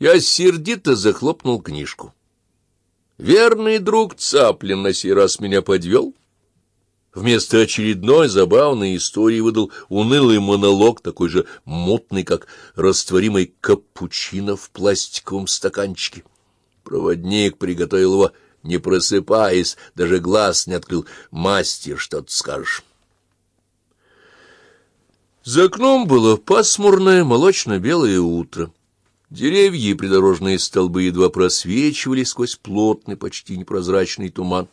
Я сердито захлопнул книжку. Верный друг Цаплин на сей раз меня подвел. Вместо очередной забавной истории выдал унылый монолог, такой же мутный, как растворимый капучино в пластиковом стаканчике. Проводник приготовил его, не просыпаясь, даже глаз не открыл. «Мастер, что ты скажешь?» За окном было пасмурное молочно-белое утро. Деревья и придорожные столбы едва просвечивали сквозь плотный, почти непрозрачный туман.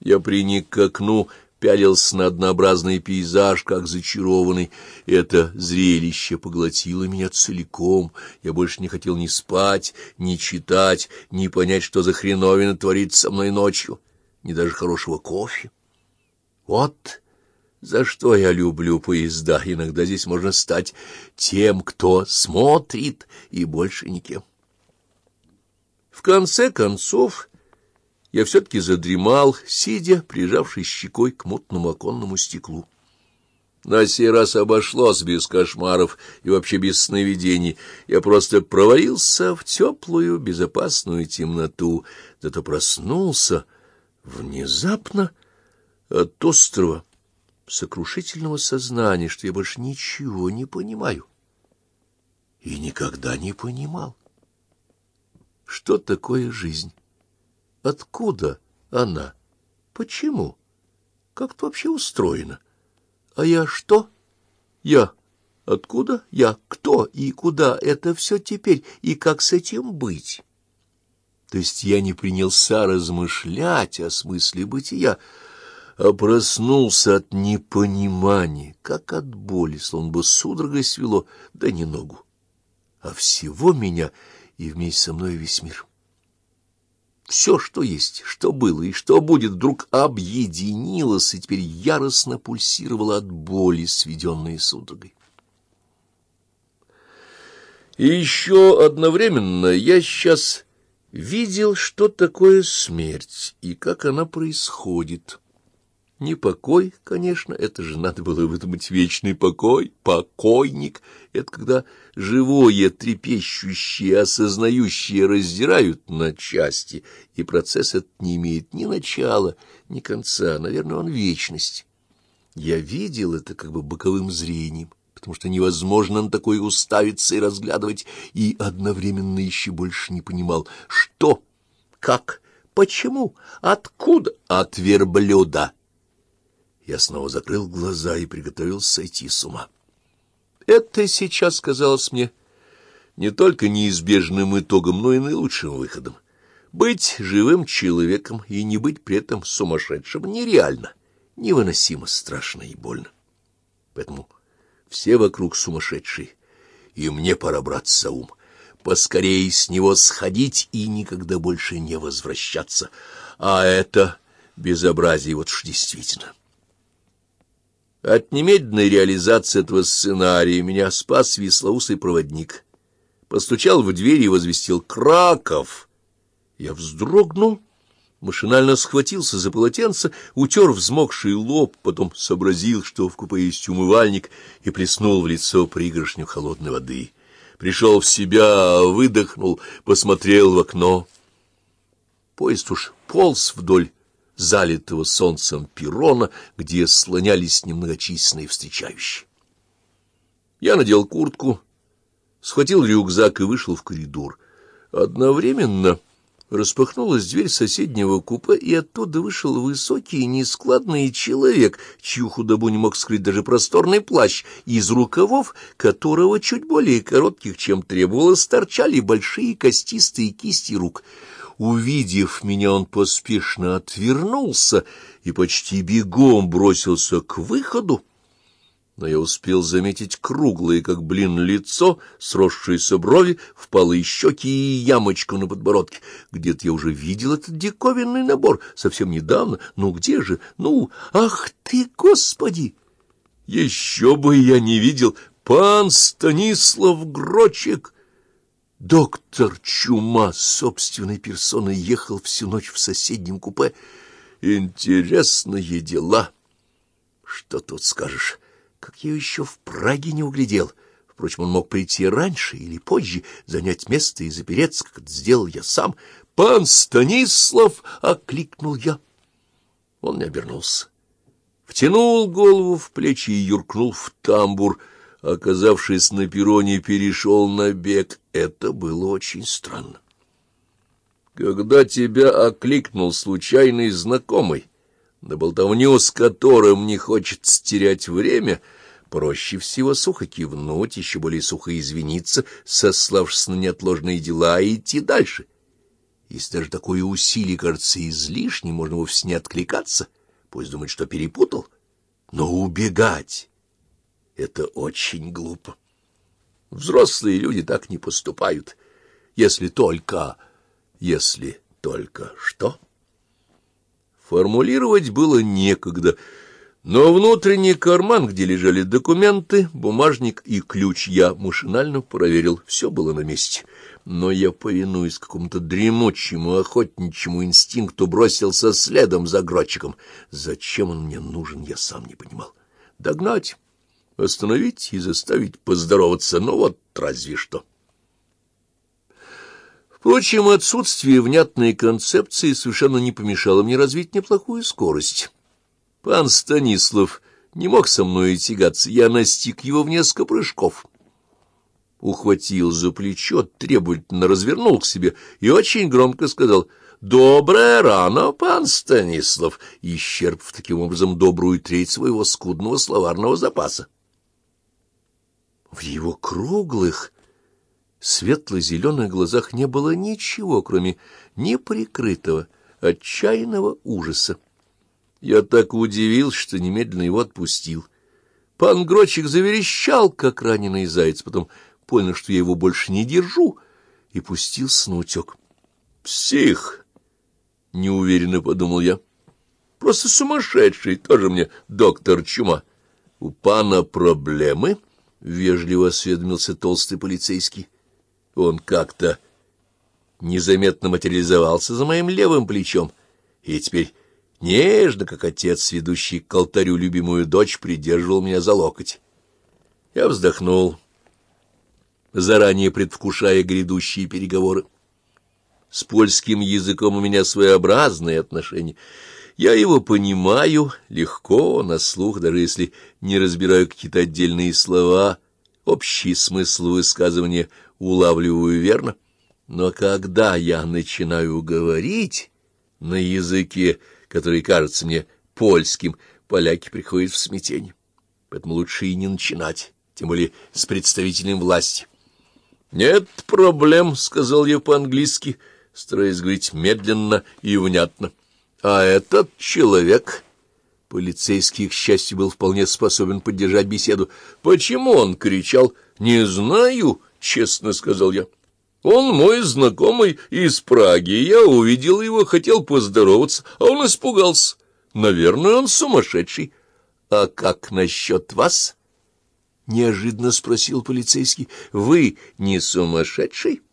Я приник к окну, пялился на однообразный пейзаж, как зачарованный. Это зрелище поглотило меня целиком. Я больше не хотел ни спать, ни читать, ни понять, что за хреновина творится со мной ночью, ни даже хорошего кофе. Вот за что я люблю поезда. Иногда здесь можно стать тем, кто смотрит, и больше никем. В конце концов, я все-таки задремал, сидя, прижавшись щекой к мутному оконному стеклу. На сей раз обошлось без кошмаров и вообще без сновидений. Я просто провалился в теплую, безопасную темноту, зато проснулся внезапно от острова сокрушительного сознания, что я больше ничего не понимаю. И никогда не понимал. Что такое жизнь? Откуда она? Почему? Как это вообще устроено? А я что? Я. Откуда? Я. Кто и куда? Это все теперь. И как с этим быть? То есть я не принялся размышлять о смысле бытия, а проснулся от непонимания, как от боли, словно бы судорогой свело, да не ногу, а всего меня и вместе со мной весь мир. Все, что есть, что было и что будет, вдруг объединилось и теперь яростно пульсировало от боли, сведенной судорогой. И еще одновременно я сейчас видел, что такое смерть и как она происходит. Не покой, конечно, это же надо было выдумать вечный покой, покойник. Это когда живое, трепещущее, осознающее раздирают на части, и процесс этот не имеет ни начала, ни конца, наверное, он вечность. Я видел это как бы боковым зрением, потому что невозможно на такое уставиться и разглядывать, и одновременно еще больше не понимал, что, как, почему, откуда, от верблюда я снова закрыл глаза и приготовился сойти с ума. Это сейчас казалось мне не только неизбежным итогом, но и наилучшим выходом. Быть живым человеком и не быть при этом сумасшедшим нереально, невыносимо страшно и больно. Поэтому все вокруг сумасшедшие, и мне пора браться за ум, поскорее с него сходить и никогда больше не возвращаться. А это безобразие вот уж действительно. От немедленной реализации этого сценария меня спас веслоусый проводник. Постучал в дверь и возвестил «Краков!». Я вздрогнул, машинально схватился за полотенце, утер взмокший лоб, потом сообразил, что в купе есть умывальник, и плеснул в лицо пригоршню холодной воды. Пришел в себя, выдохнул, посмотрел в окно. Поезд уж полз вдоль залитого солнцем перрона, где слонялись немногочисленные встречающие. Я надел куртку, схватил рюкзак и вышел в коридор. Одновременно распахнулась дверь соседнего купе, и оттуда вышел высокий нескладный человек, чью худобу не мог скрыть даже просторный плащ, из рукавов которого чуть более коротких, чем требовалось, торчали большие костистые кисти рук — Увидев меня, он поспешно отвернулся и почти бегом бросился к выходу. Но я успел заметить круглое, как блин, лицо, сросшиеся брови, впалые щеки и ямочку на подбородке. Где-то я уже видел этот диковинный набор совсем недавно. Ну где же? Ну, ах ты, Господи! Еще бы я не видел! Пан Станислав Грочек! Доктор Чума собственной персоной ехал всю ночь в соседнем купе. Интересные дела. Что тут скажешь? Как я еще в Праге не углядел. Впрочем, он мог прийти раньше или позже, занять место и запереться, как это сделал я сам. «Пан Станислав!» — окликнул я. Он не обернулся. Втянул голову в плечи и юркнул в тамбур. Оказавшись на перроне, перешел на бег. Это было очень странно. Когда тебя окликнул случайный знакомый, на болтовню с которым не хочет стерять время, проще всего сухо кивнуть, еще более сухо извиниться, сославшись на неотложные дела, и идти дальше. Если даже такое усилие кажется излишним, можно вовсе не откликаться, пусть думает, что перепутал, но убегать — это очень глупо. Взрослые люди так не поступают, если только... если только что... Формулировать было некогда, но внутренний карман, где лежали документы, бумажник и ключ, я машинально проверил. Все было на месте. Но я, повинуясь какому-то дремучему охотничьему инстинкту, бросился следом за Грочиком. Зачем он мне нужен, я сам не понимал. Догнать, остановить и заставить поздороваться, ну вот разве что. Впрочем, отсутствие внятной концепции совершенно не помешало мне развить неплохую скорость. Пан Станислав не мог со мной тягаться, я настиг его в несколько прыжков. Ухватил за плечо, требовательно развернул к себе и очень громко сказал «Доброе рано, пан Станислав!» исчерпав таким образом добрую треть своего скудного словарного запаса. В его круглых светло-зеленых глазах не было ничего, кроме неприкрытого, отчаянного ужаса. Я так удивился, что немедленно его отпустил. Пан Грочик заверещал, как раненый заяц, потом понял, что я его больше не держу, и пустился на утек. «Псих!» — неуверенно подумал я. «Просто сумасшедший, тоже мне доктор Чума. У пана проблемы?» — вежливо осведомился толстый полицейский. Он как-то незаметно материализовался за моим левым плечом, и теперь нежно, как отец, ведущий к алтарю любимую дочь, придерживал меня за локоть. Я вздохнул, заранее предвкушая грядущие переговоры. С польским языком у меня своеобразные отношения. Я его понимаю легко, на слух, даже если не разбираю какие-то отдельные слова, общий смысл высказывания улавливаю верно, но когда я начинаю говорить на языке, который кажется мне польским, поляки приходят в смятение. Поэтому лучше и не начинать, тем более с представителем власти. — Нет проблем, — сказал я по-английски, стараясь говорить медленно и внятно. — А этот человек... Полицейский, к счастью, был вполне способен поддержать беседу. Почему он кричал «Не знаю», — честно сказал я. Он мой знакомый из Праги. Я увидел его, хотел поздороваться, а он испугался. Наверное, он сумасшедший. — А как насчет вас? — неожиданно спросил полицейский. — Вы не сумасшедший? —